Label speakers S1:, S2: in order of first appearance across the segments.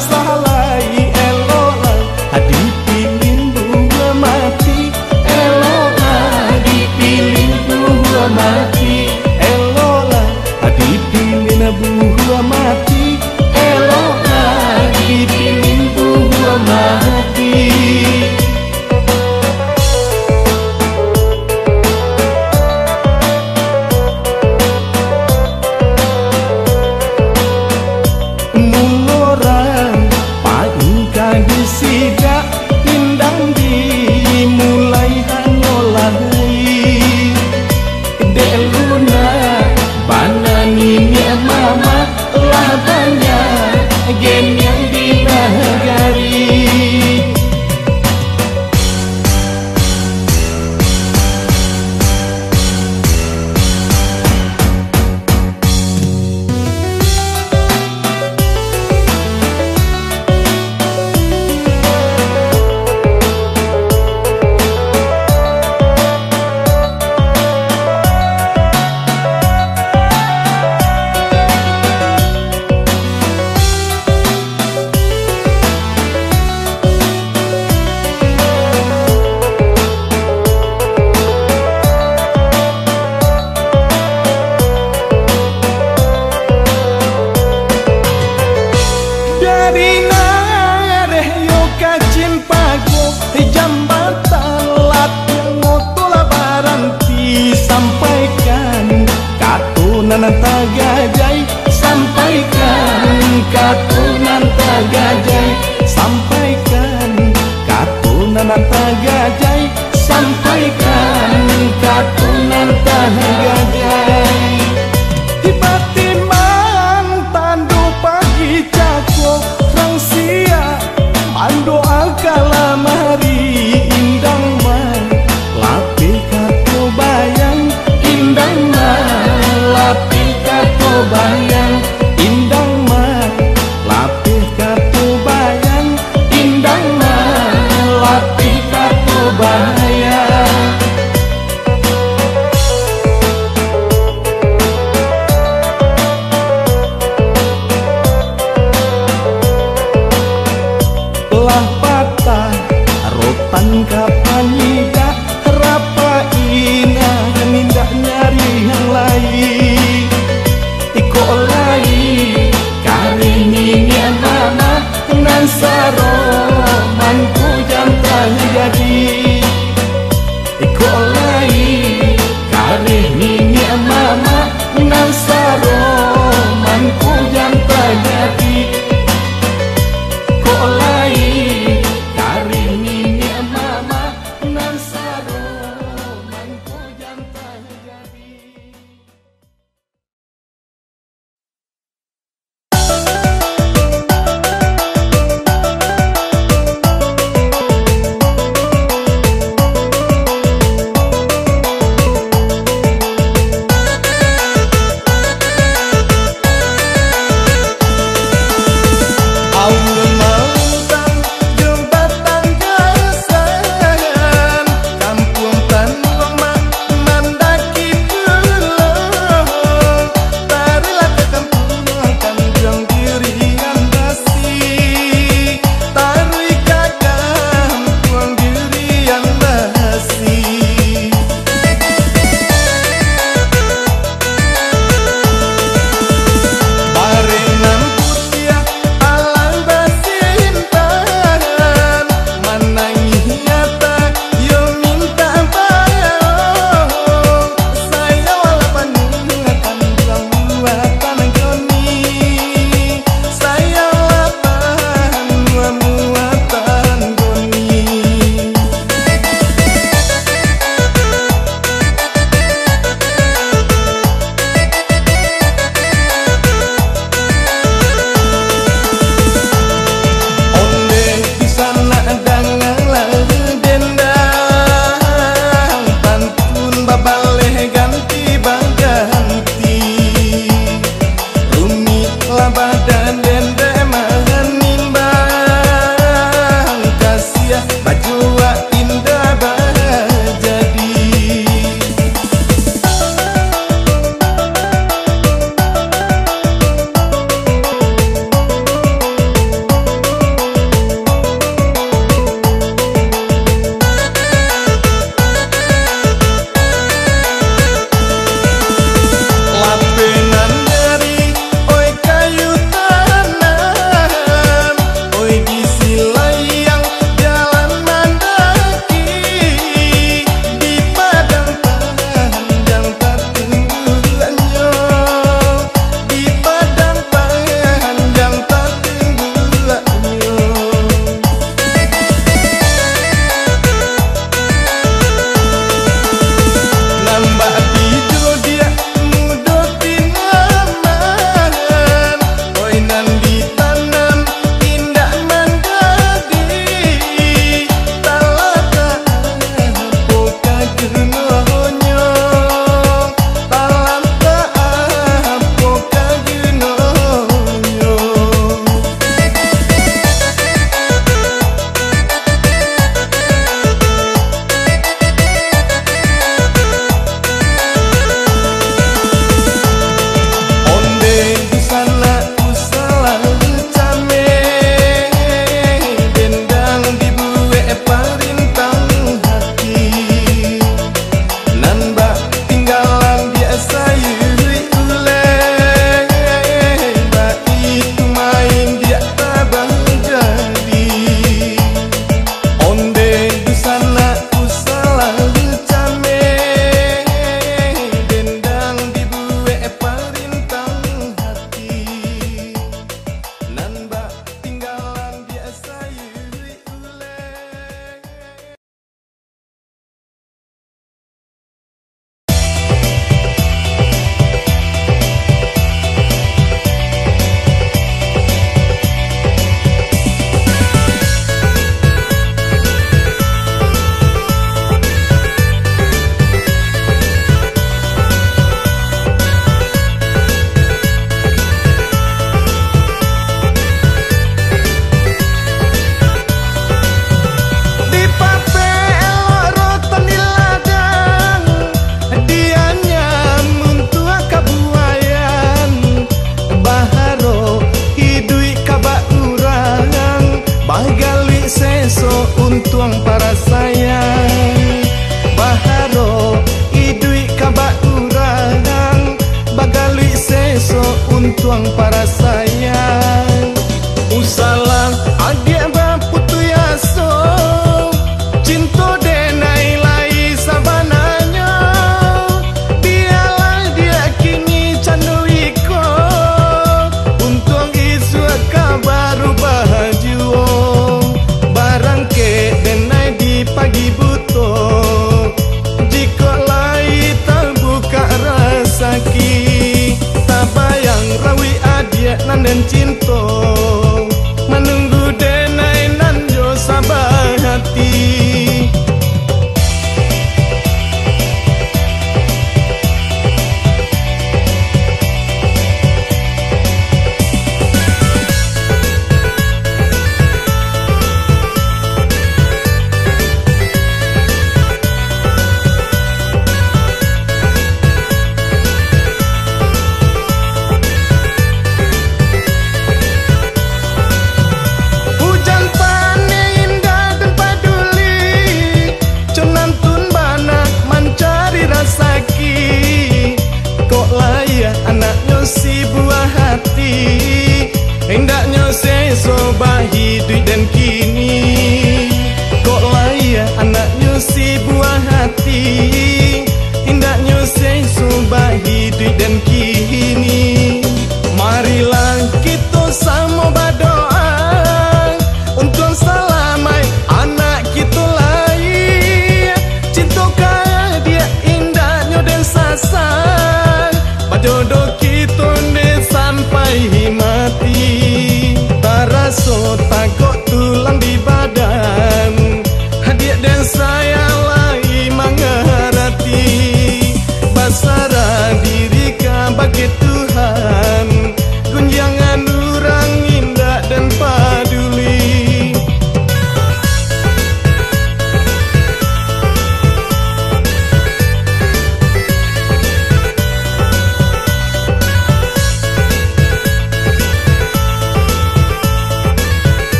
S1: katunan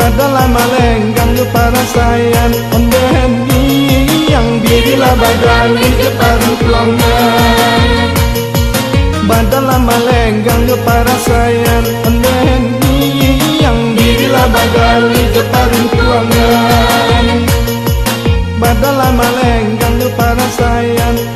S1: Badala malenggang para sayang Ondahan yang dirilah bagali Jeparu tuangan. Badala malenggang para sayang Ondahan yang dirilah bagali Jeparu tuangan. Badala malenggang para sayang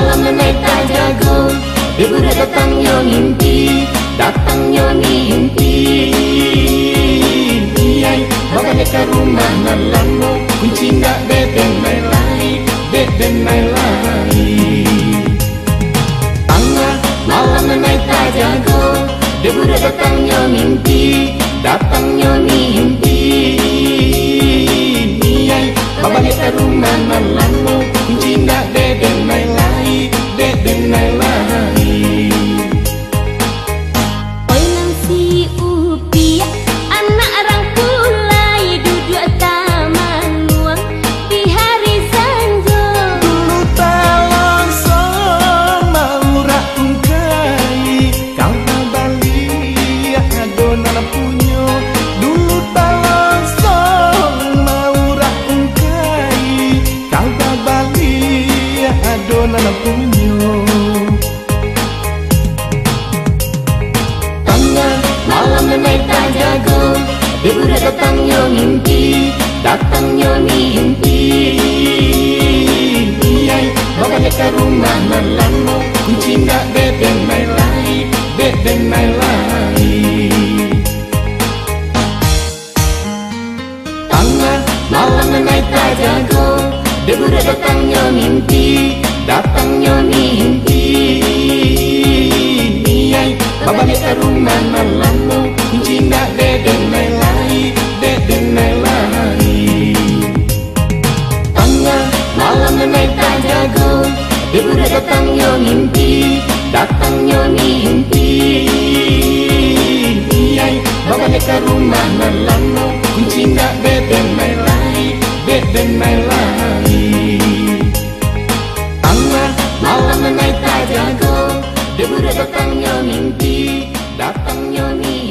S2: Malam meneta jago Ibu dah datang yo ngimpi Datang yo ngimpi.
S1: Iyai Bawa neka
S2: rumah
S1: nalamu Kunci ndak beten mai lari Beten mai lari Tangan
S2: malam meneta jago Ibu dah datang yo ngimpi Datang yo ngimpi.
S1: Iyai Bawa neka rumah nalamu
S2: rung là là là
S1: cũng chim đã bé bên này lại bé bên này lại tangan
S2: malam menaikkan jago Debura datangnya mimpi Datangnya mimpi
S1: Niai Baba kita rumah malamu Cinta
S2: Dewa datangnya mimpi Datangnya mimpi
S1: Iai
S2: Bapaknya ke rumah nalamu
S1: Kunci nak beben mai lai Beben mai lai Angar
S2: malam menai tak jago Dewa datangnya mimpi
S1: Datangnya mimpi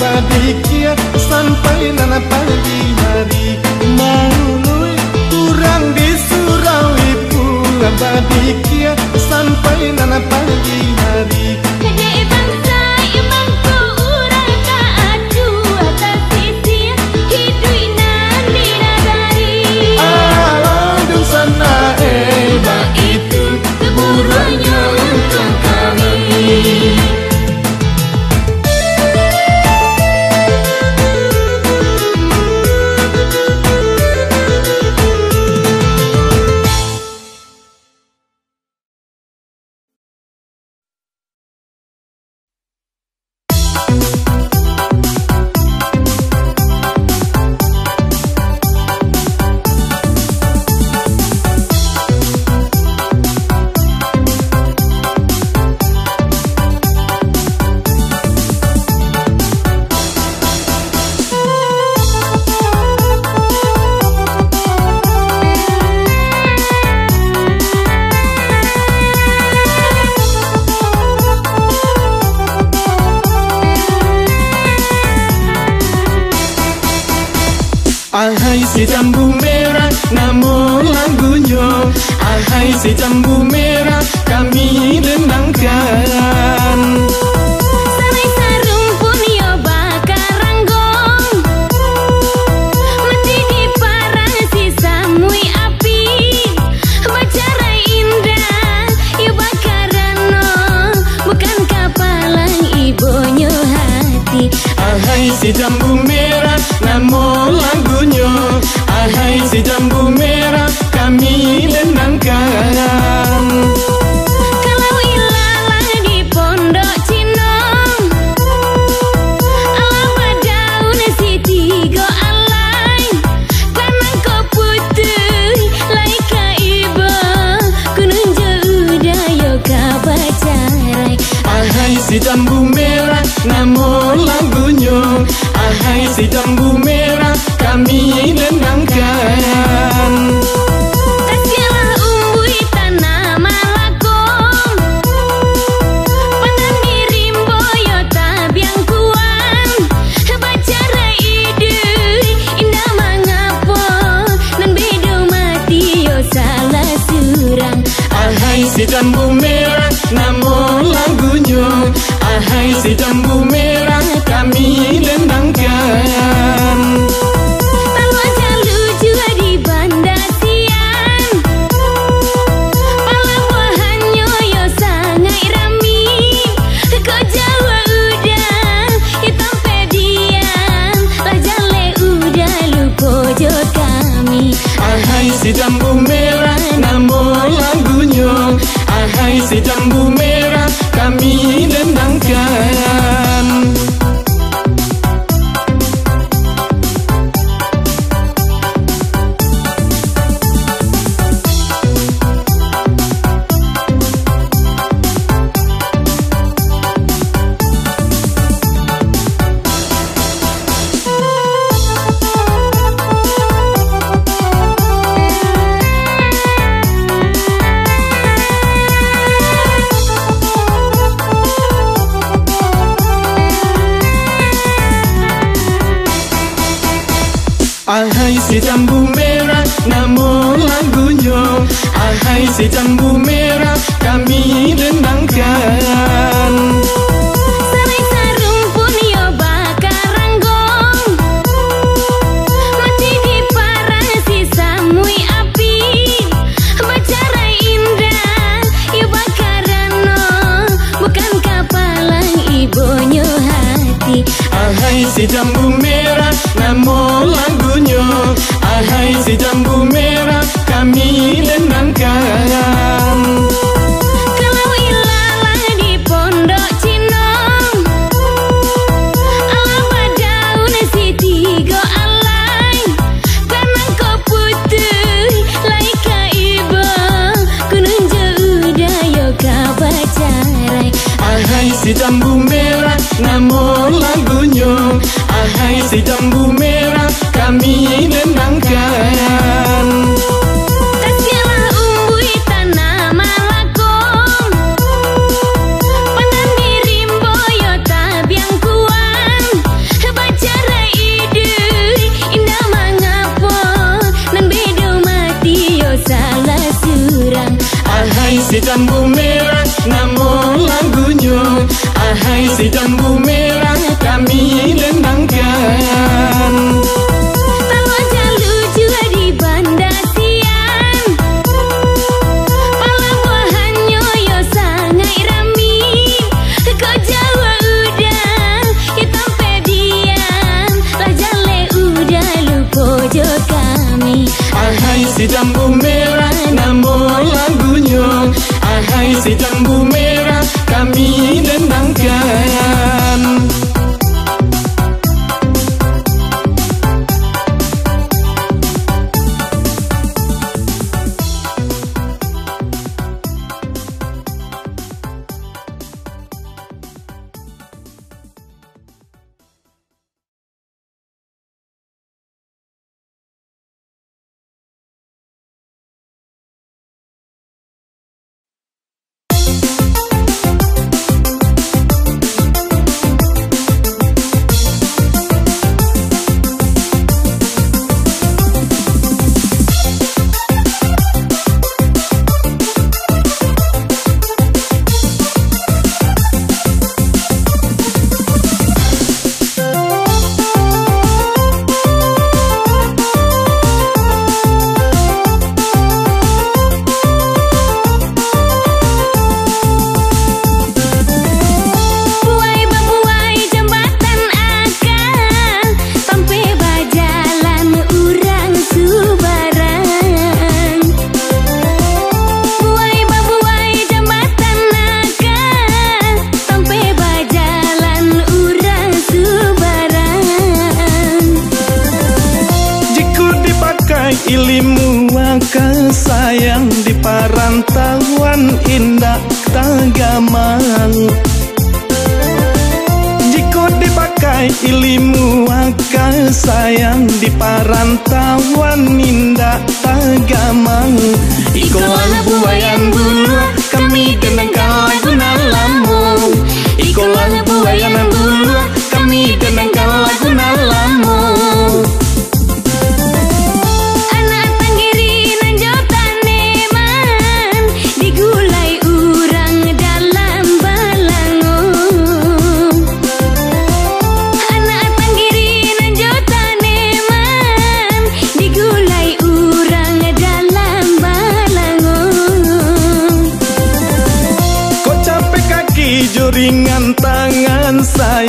S1: badikir sampai nana pagi hari? Maului kurang di surawi pula badikir sampai nana pagi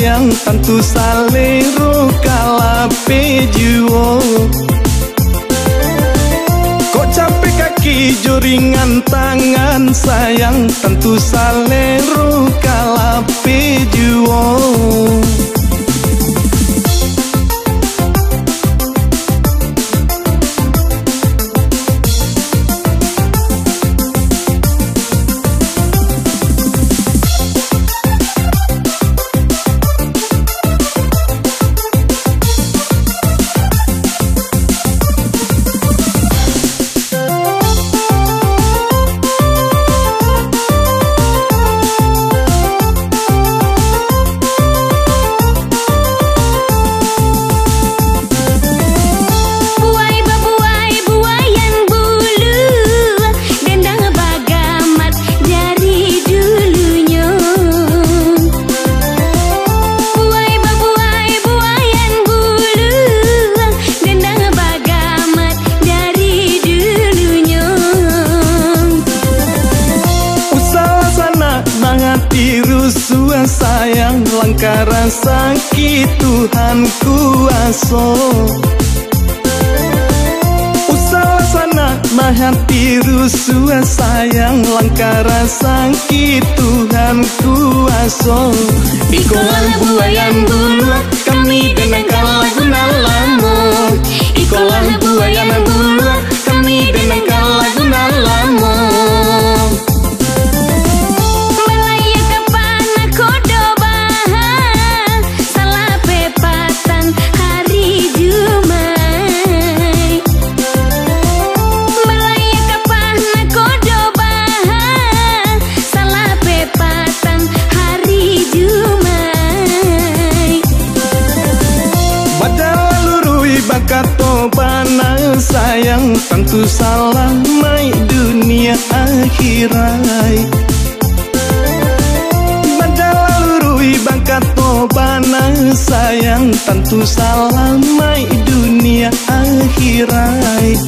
S1: sayang tentu salero kalape jiwo Kok capek kaki juringan tangan sayang tentu salero kalape jiwo Tuhanku aso Ikaw ang buhay ang bunot Tentu salah mai dunia akhirai. Badalurui bangkat tobana sayang. Tentu salah mai dunia akhirai.